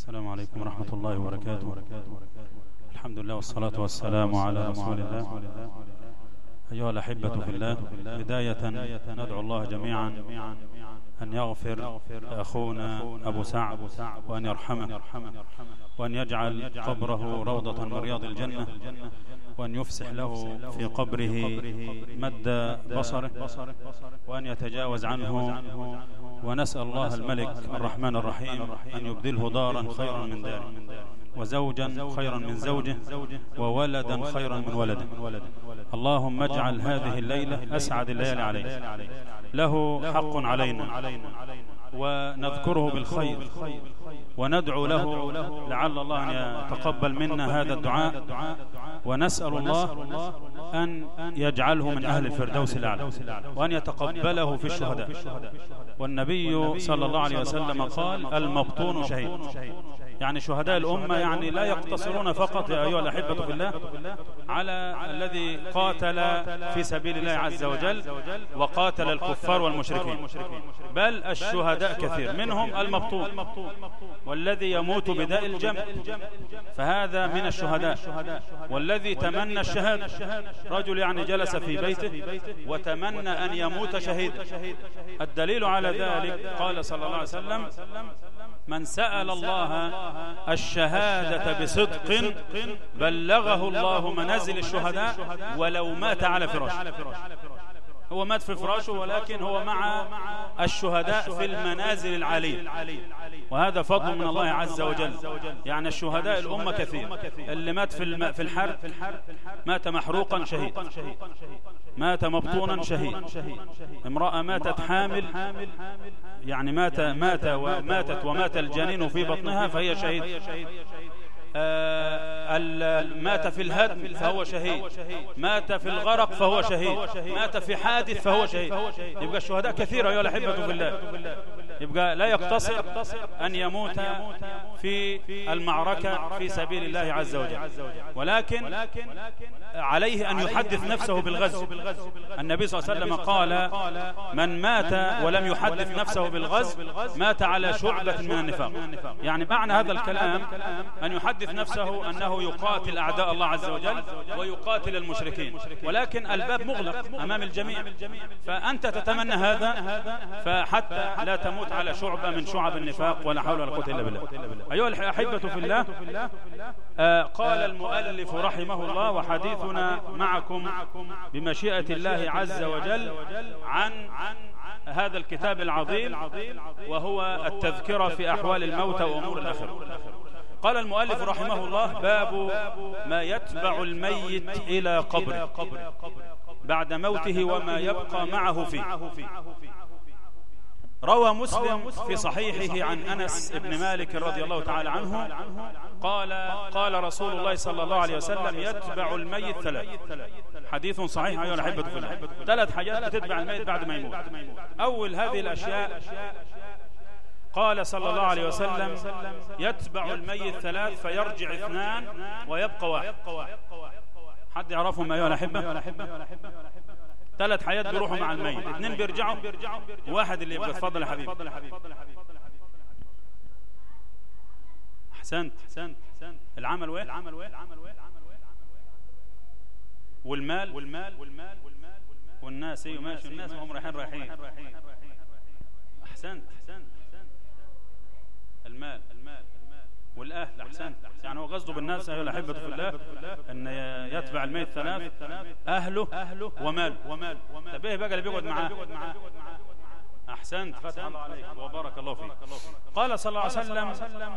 السلام عليكم ورحمة الله وبركاته. الحمد لله والصلاة والسلام على رسول الله. أيها الأحبة في الله بداية ندعو الله جميعا أن يغفر لأخونا أبو سعد وأن يرحمه وأن يجعل قبره روضة من رياض الجنة وأن يفسح له في قبره مد بصره وأن يتجاوز عنه ونسأل الله الملك الرحمن الرحيم أن يبدله دارا خيرا من داره وزوجا خيرا من زوجه وولدا خيرا من ولده. اللهم اجعل هذه الليلة أسعد الليالي عليه له حق علينا. ونذكره بالخير. وندعو له لعل الله أن يتقبل منا هذا الدعاء. ونسأل الله أن يجعله من أهل الفردوس الأعلى وأن يتقبله في الشهداء. والنبي صلى الله عليه وسلم قال المبطون شهيد. يعني شهداء الأمة يعني لا يقتصرون فقط يا أيها الأحبة في الله على الذي قاتل في سبيل الله عز وجل وقاتل الكفار والمشركين. بل الشهداء كثير. منهم المبطون والذي يموت بداء الجمع. فهذا من الشهداء. والذي تمنى الشهادة. رجل يعني جلس في بيته وتمنى أن يموت شهيدا. الدليل على ذلك قال صلى الله عليه وسلم من سأل الله الشهادة بصدق بلغه الله منازل الشهداء ولو مات على فراش هو مات في فراشه ولكن هو مع الشهداء في المنازل العالية وهذا فضل من الله عز وجل. يعني الشهداء الأمة كثير. اللي مات في في الحرب مات محروقا شهيد. مات مبطونا شهيد. امرأة ماتت حامل. يعني مات مات وماتت ومات الجنين في بطنها فهي شهيد. مات في الهدم فهو شهيد. مات في الغرق فهو شهيد. مات في حادث فهو شهيد. يبقى الشهداء كثيرة أيها الأحبة في الله. يبقى لا يقتصر أن يموت في المعركة في سبيل الله عز وجل. ولكن عليه أن يحدث نفسه بالغزو. النبي صلى الله عليه وسلم قال من مات ولم يحدث نفسه بالغزو مات على شعبة من النفاق. يعني معنى هذا الكلام أن يحدث نفسه أنه يقاتل أعداء الله عز وجل ويقاتل المشركين. ولكن الباب مغلق أمام الجميع. فأنت تتمنى هذا فحتى لا تموت على شعبة من شعب النفاق ولا حول ولا قوة إلا بالله. أيها الأحبة في الله آه قال المؤلف رحمه الله وحديثنا معكم بمشيئة الله عز وجل عن هذا الكتاب العظيم وهو التذكرة في أحوال الموت وأمور الآخرة. قال المؤلف رحمه الله باب ما يتبع الميت إلى قبره بعد موته وما يبقى معه فيه. روى مسلم في صحيحه عن أنس بن مالك رضي الله تعالى عنه. قال قال رسول الله صلى الله عليه وسلم يتبع الميت ثلاث. حديث صحيح أيها الأحبة في الله ثلاث حاجات بتتبع الميت بعد ما يموت أول هذه الأشياء قال صلى الله عليه وسلم يتبع الميت ثلاث فيرجع اثنان ويبقى واحد. حد يعرفهم أيها الأحبة. ثلاث حيات بيروحوا مع الميت. اثنين بيرجعوا. واحد اللي يبقى اتفضل يا حبيبي. احسنت العمل وين؟ العمل وين؟ والمال؟ والمال؟ والمال والناس أيوه ماشي الناس وهم رايحين رايحين. أحسنت. المال المال. والأهل أحسنت. يعني هو قصده بالناس أيها الأحبة في الله أن يتبع الميت ثلاث أهله وماله. طب إيه بقى اللي بيقعد معاه. أحسنت. فتح الله عليك. وبارك الله فيك. قال صلى الله عليه وسلم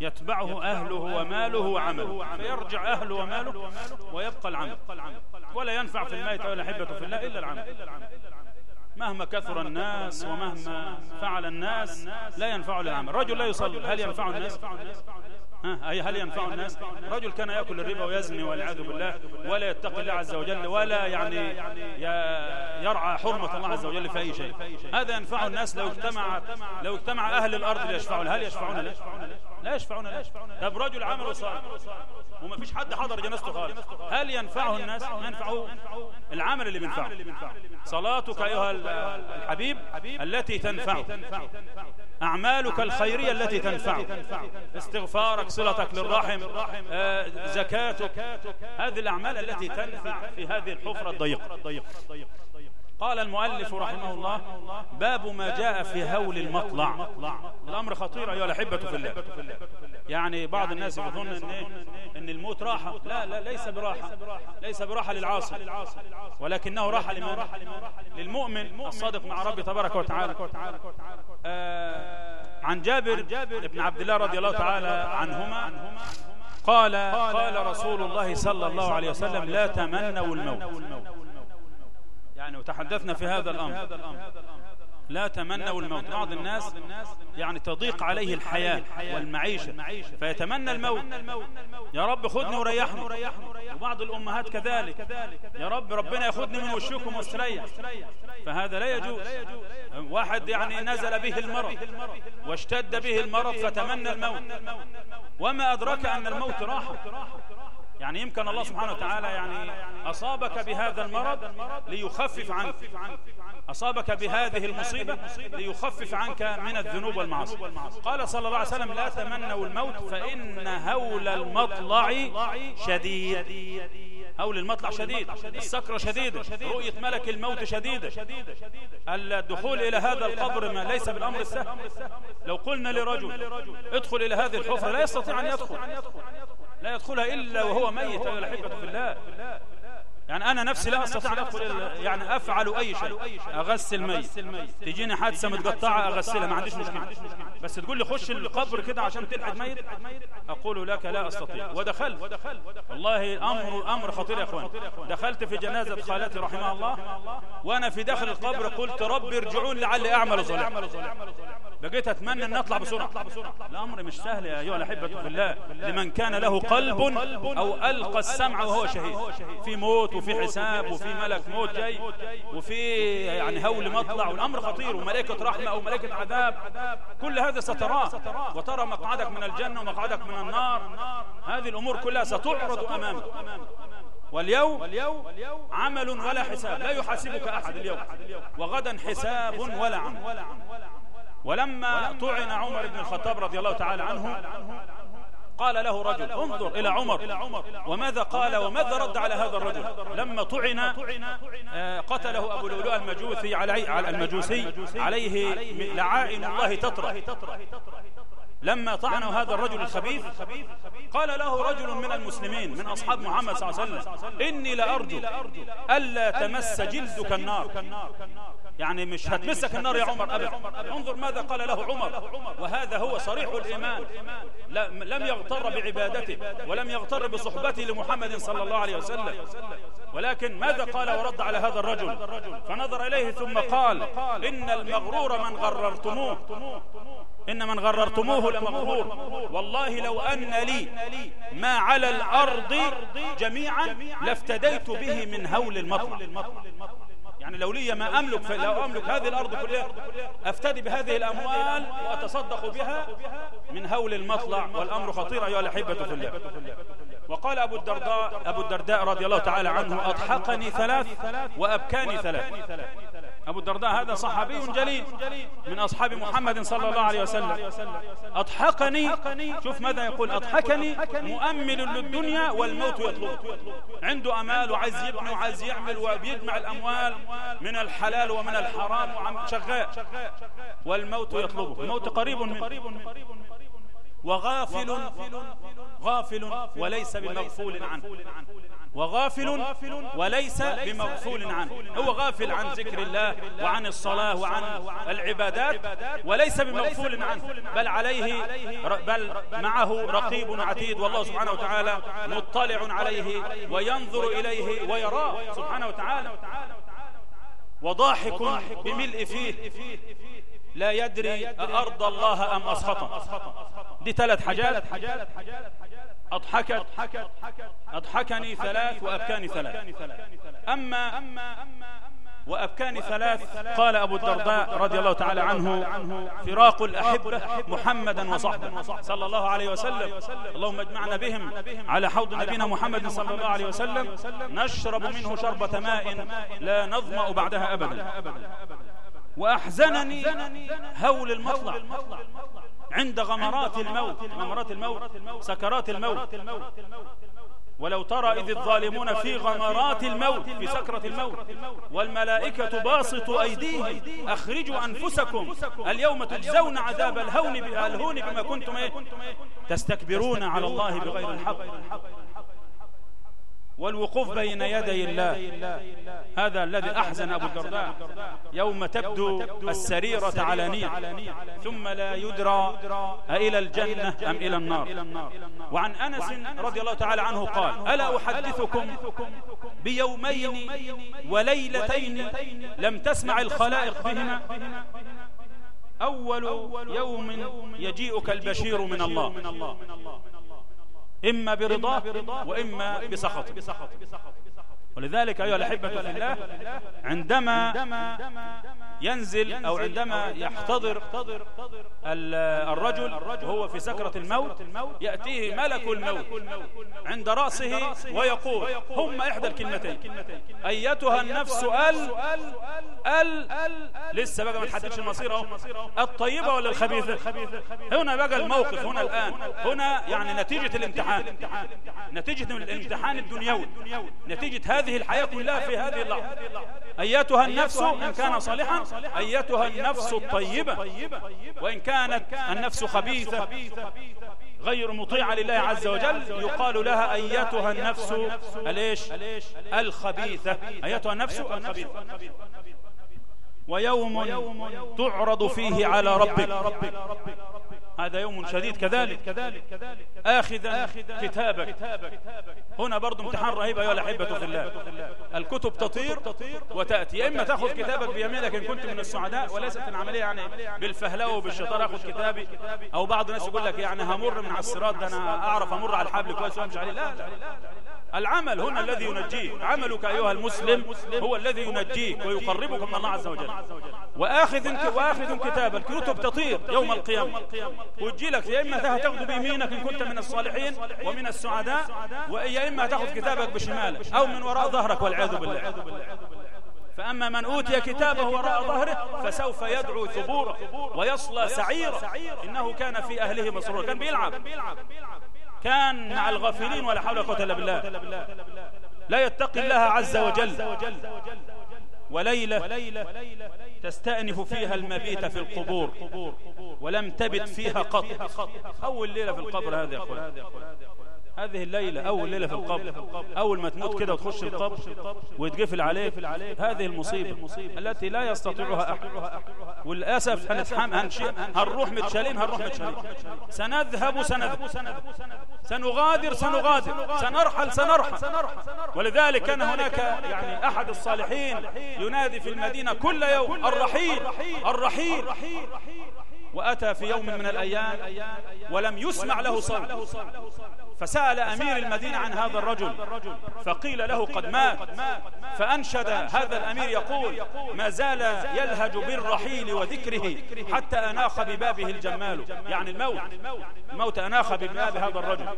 يتبعه أهله وماله وعمله فيرجع أهله وماله ويبقى العمل. ولا ينفع في الميت أيها الأحبة في الله إلا العمل. مهما كثر الناس ومهما فعل الناس لا ينفع العمل رجل لا يصلي هل ينفع الناس؟ أي هل ينفع الناس؟ رجل كان يأكل الربا ويزني والعياذ بالله ولا يتقي الله عز وجل ولا يعني يرعى حرمة الله عز وجل في أي شيء. هذا ينفع الناس لو اجتمع لو اجتمع أهل الأرض ليشفعون. هل يشفعون؟ له لا يشفعون له. طب رجل عمله صالح. وما فيش حد حضر جنازته خالص. هل ينفعه الناس؟ ينفعه العمل اللي بينفعه. صلاتك أيها الحبيب التي تنفعه. أعمالك الخيرية التي تنفعك استغفارك صلتك للرحم آه، زكاتك. هذه الأعمال التي تنفع في هذه الحفرة الضيقة. قال المؤلف رحمه الله باب ما جاء في هول المطلع. الأمر خطير أيها الأحبة في الله. يعني بعض الناس يظن إن إن الموت راحة. لا لا ليس براحة. ليس براحة للعاصي. ولكنه راحة لمن؟ للمؤمن الصادق مع ربي تبارك وتعالى. آه عن جابر بن عبد الله رضي الله تعالى عنهما قال قال رسول الله صلى الله عليه وسلم لا تمنوا الموت. وتحدثنا في هذا الأمر. لا تمنوا الموت. بعض الناس يعني تضيق عليه الحياة والمعيشة. فيتمنى الموت. يا رب خذني وريحني. وبعض الأمهات كذلك. يا رب ربنا ياخذني من وشكم واستريح فهذا لا يجوز. واحد يعني نزل به المرض واشتد به المرض فتمنى الموت. وما أدرك أن الموت راحة. يعني يمكن الله سبحانه وتعالى يعني أصابك بهذا المرض ليخفف عنك. أصابك بهذه المصيبة ليخفف عنك من الذنوب والمعاصي. قال صلى الله عليه وسلم لا تمنوا الموت فإن هول المطلع شديد. هول المطلع شديد. السكرة شديدة رؤية ملك الموت شديدة الدخول إلى هذا القبر ما ليس بالأمر السهل. لو قلنا لرجل ادخل إلى هذه الحفرة. لا يستطيع أن يدخل. لا يدخلها إلا وهو ميت أيها الأحبة في الله. يعني أنا نفسي لا أستطيع أن أدخل يعني أفعل أي شيء. أغسل ميت. تجيني حادثة متقطعة أغسلها. ما عنديش مشكلة. بس تقول لي خش القبر كده عشان تلحد ميت. أقول لك لا أستطيع. ودخلت. والله أمر أمر خطير يا أخوان. دخلت في جنازة خالتي رحمها الله. وأنا في داخل القبر قلت ربي ارجعون لعلي أعمل صالح بقيت أتمنى أن أطلع بسرعة. الأمر مش سهل يا أيها الأحبة في الله. لمن كان له قلب أو ألقى السمع وهو شهيد. في موت وفي حساب وفي ملك موت جاي وفي يعني هول مطلع والأمر خطير وملائكة رحمة أو ملائكة عذاب. كل هذا ستراه وترى مقعدك من الجنة ومقعدك من النار. هذه الأمور كلها ستعرض أمامك. واليوم عمل ولا حساب. لا يحاسبك أحد اليوم. وغدا حساب ولا عمل. ولما طعن عمر بن الخطاب رضي الله تعالى عنه قال له رجل انظر إلى عمر وماذا قال وماذا رد على هذا الرجل؟ لما طعن آه، قتله أبو لؤلؤ المجوسي على المجوسي عليه لعائن الله تطرح لما طعنوا هذا الرجل الخبيث قال له رجل من المسلمين من أصحاب محمد صلى الله عليه وسلم إني لأرجو ألا تمس جلدك النار. يعني مش هتمسك النار يا عمر أبدا. انظر ماذا قال له عمر. وهذا هو صريح الإيمان. لم يغتر بعبادته ولم يغتر بصحبته لمحمد صلى الله عليه وسلم. ولكن ماذا قال ورد على هذا الرجل؟ فنظر إليه ثم قال إن المغرور من غررتموه. إن من غررتموه لمغرور. والله لو أن لي ما على الأرض جميعا لافتديت به من هول المطر. يعني لو لي ما أملك لو أملك هذه الأرض كلها أفتدي بهذه الأموال وأتصدق بها من هول المطلع. والأمر خطير أيها الأحبة في الله. وقال أبو الدرداء, أبو الدرداء رضي الله تعالى عنه أضحكني ثلاث وأبكاني ثلاث. أبو الدرداء هذا صحابي جليل من أصحاب محمد صلى الله عليه وسلم. أضحكني. شوف ماذا يقول. أضحكني. مؤمل للدنيا والموت يطلب. عنده أمال وعايز يبني وعايز يعمل وبيجمع الأموال من الحلال ومن الحرام وعم شغال. والموت يطلبه. الموت قريب من وغافل غافل وليس بمغفول عنه. وغافل وليس بمغفول عنه. هو غافل عن ذكر الله وعن الصلاة وعن العبادات وليس بمغفول عنه. بل عليه بل معه رقيب عتيد والله سبحانه وتعالى مطلع عليه وينظر إليه ويراه سبحانه وتعالى وضاحك بملء فيه. لا يدري أرض الله أم أسخطه دي ثلاث حاجات. أضحكت. أضحكني ثلاث وأبكاني ثلاث. أما وأبكاني ثلاث قال أبو الدرداء رضي الله تعالى عنه فراق الأحبة محمدا وصحبه. صلى الله عليه وسلم. اللهم اجمعنا بهم على حوض نبينا محمد صلى الله عليه وسلم. نشرب منه شربة ماء لا نظمأ بعدها أبدا. وأحزنني هول المطلع عند غمرات الموت غمرات الموت سكرات الموت. ولو ترى إذ الظالمون في غمرات الموت في سكرة الموت. والملائكة باسطوا أيديهم أخرجوا أنفسكم. اليوم تجزون عذاب الهون الهون بما كنتم إيه؟ تستكبرون على الله بغير الحق. والوقوف بين يدي الله. هذا الذي أحزن أبو الدرداء. يوم تبدو السريرة علانية ثم لا يدرى أإلى الجنة أم إلى النار. وعن أنس رضي الله تعالى عنه قال ألا أحدثكم بيومين وليلتين لم تسمع الخلائق بهما؟ أول يوم يجيئك البشير من الله. إما برضاه وإما بسخطه ولذلك أيها الأحبة في الله عندما ينزل أو عندما يحتضر الرجل وهو في سكرة الموت يأتيه ملك الموت عند رأسه ويقول هم إحدى الكلمتين أيتها النفس ال ال لسه بقى ما تحددش المصير الطيبة ولا الخبيثة؟ هنا بقى الموقف هنا الآن هنا يعني نتيجة الامتحان نتيجة الامتحان الدنيوي نتيجة هذه الحياة كلها في هذه اللحظة أيتها النفس إن كان صالحا أيتها النفس الطيبة. وإن كانت النفس خبيثة غير مطيعة لله عز وجل يقال لها أيتها النفس الإيش؟ الخبيثة. أيتها النفس الخبيثة. ويوم تعرض فيه على ربك. هذا يوم شديد كذلك. آخذا كتابك. هنا برضو امتحان رهيب أيها الأحبة في الله. الكتب تطير وتأتي. إما تأخذ كتابك بيمينك إن كنت من السعداء وليست العملية يعني بالفهلوة وبالشطارة. أخذ كتابي. أو بعض الناس يقول لك يعني همر من على الصراط ده أنا أعرف أمر على الحبل كويس وأمشي عليه. لا لا العمل هنا الذي ينجيك. عملك أيها المسلم هو الذي ينجيك ويقربك من الله عز وجل. وآخذ وآخذ كتابك كتب تطير يوم القيامة وتجي لك يا إما تاخذ بيمينك إن كنت من الصالحين ومن السعداء ويا إما تأخذ كتابك بشمالك أو من وراء ظهرك والعياذ بالله. فأما من أوتي كتابه وراء ظهره فسوف يدعو ثبورا ويصلى سعيرا إنه كان في أهله مسرورا. كان بيلعب. كان مع الغافلين ولا حول ولا قوة إلا بالله. لا يتقي الله عز وجل. وليلة تستأنف فيها المبيت في القبور. ولم تبت فيها قط. أول ليلة في القبر هذا يا أخوان. هذه الليلة أول ليلة في القبر. أول ما تموت كده وتخش القبر. ويتقفل عليك. هذه المصيبة. التي لا يستطيعها أحد. والأسف هنتحم هنروح متشالين هنروح متشالين. سنذهب سنذهب سنغادر سنغادر سنرحل سنرحل ولذلك كان هناك يعني أحد الصالحين ينادي في المدينة كل يوم الرحيل. الرحيل. وأتى في يوم من الأيام ولم يسمع له صوت. فسأل أمير المدينة عن هذا الرجل. فقيل له قد مات. فأنشد هذا الأمير يقول ما زال يلهج بالرحيل وذكره حتى أناخ ببابه الجمال. يعني الموت. الموت أناخ بباب هذا الرجل.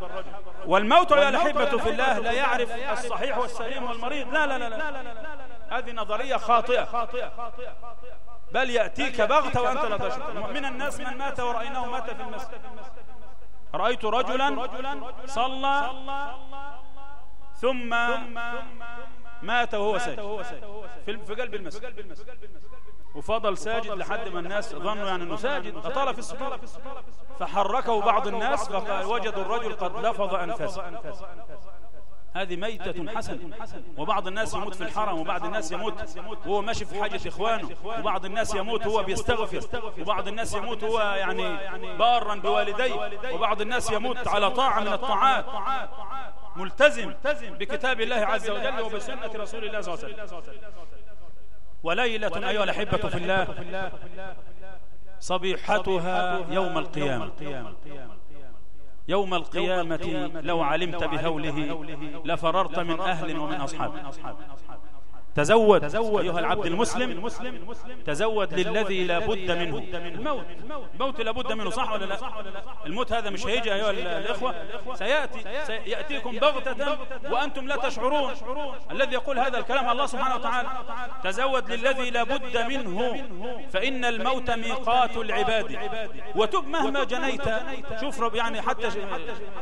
والموت يا الأحبة في الله لا يعرف الصحيح والسليم والمريض. لا لا لا, لا, هذه نظرية خاطئة. بل يأتيك بغتة وأنت لا تشعر. من الناس من مات ورأيناه مات في المسجد. رأيت رجلا صلى ثم مات وهو ساجد. في قلب المسجد. وفضل ساجد لحد ما الناس ظنوا يعني إنه ساجد. أطال في السجود. فحركه بعض الناس فقال وجدوا الرجل قد لفظ أنفسه هذه ميتة حسنة. وبعض الناس يموت في الحرم وبعض الناس يموت وهو ماشي في حاجة إخوانه. وبعض الناس يموت وهو بيستغفر. وبعض الناس يموت وهو يعني بارا بوالديه. وبعض الناس يموت على طاعة من الطاعات. ملتزم بكتاب الله عز وجل وبسنة رسول الله صلى الله عليه وسلم. وليلة أيها الأحبة في الله صبيحتها يوم القيامة. يوم القيامة لو علمت بهوله لفررت من أهل ومن أصحاب. تزود أيها العبد المسلم تزود للذي لا بد منه. الموت. الموت. لا بد منه. صح ولا لا؟ الموت هذا مش هيجي أيها الإخوة؟ سيأتي سيأتيكم بغتة وأنتم لا تشعرون. الذي يقول هذا الكلام الله سبحانه وتعالى. تزود للذي لا بد منه. فإن الموت ميقات العباد. وتب مهما جنيت. شوف رب يعني حتى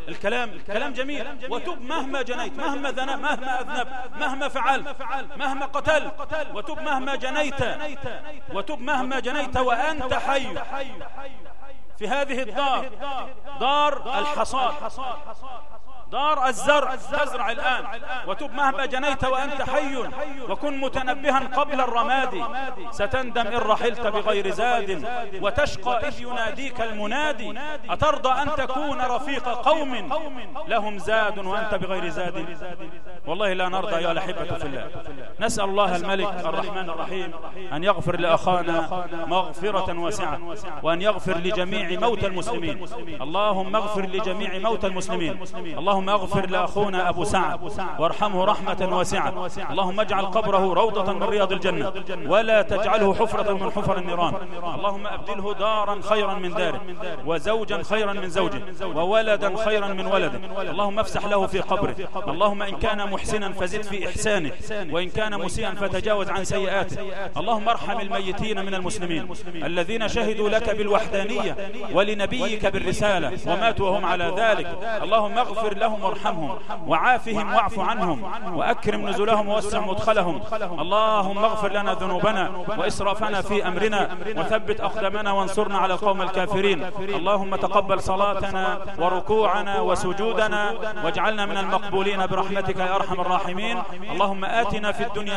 الكلام كلام جميل. وتب مهما جنيت. مهما ذنب مهما أذنب مهما فعلت. مهما قتلت وتب مهما جنيت وتب مهما جنيت وأنت حي. في هذه الدار دار الحصاد. دار الزرع تزرع الآن. وتب مهما جنيت وأنت حي وكن متنبها قبل الرماد ستندم إن رحلت بغير زاد وتشقى إذ يناديك المنادي أترضى أن تكون رفيق قوم لهم زاد وأنت بغير زاد. والله لا نرضى يا الأحبة في الله. نسأل الله الملك الرحمن الرحيم أن يغفر لأخانا مغفرة واسعة وأن يغفر لجميع موتى المسلمين. اللهم اغفر لجميع موتى المسلمين. اللهم اغفر لأخونا أبو سعد وارحمه رحمة واسعة. اللهم اجعل قبره روضة من رياض الجنة ولا تجعله حفرة من حفر النيران. اللهم أبدله دارا خيرا من داره وزوجا خيرا من زوجه وولدا خيرا من ولده. اللهم افسح له في قبره. اللهم إن كان محسنا فزد في إحسانه وإن كان مسيئا فتجاوز عن سيئاته. اللهم ارحم الميتين من المسلمين الذين شهدوا لك بالوحدانية ولنبيك بالرسالة وماتوا وهم على ذلك. اللهم اغفر لهم وارحمهم وعافهم واعف عنهم وأكرم نزلهم ووسع مدخلهم. اللهم اغفر لنا ذنوبنا وإسرافنا في أمرنا وثبت أقدامنا وانصرنا على القوم الكافرين. اللهم تقبل صلاتنا وركوعنا وسجودنا واجعلنا من المقبولين برحمتك يا أرحم الراحمين. اللهم آتنا في الدنيا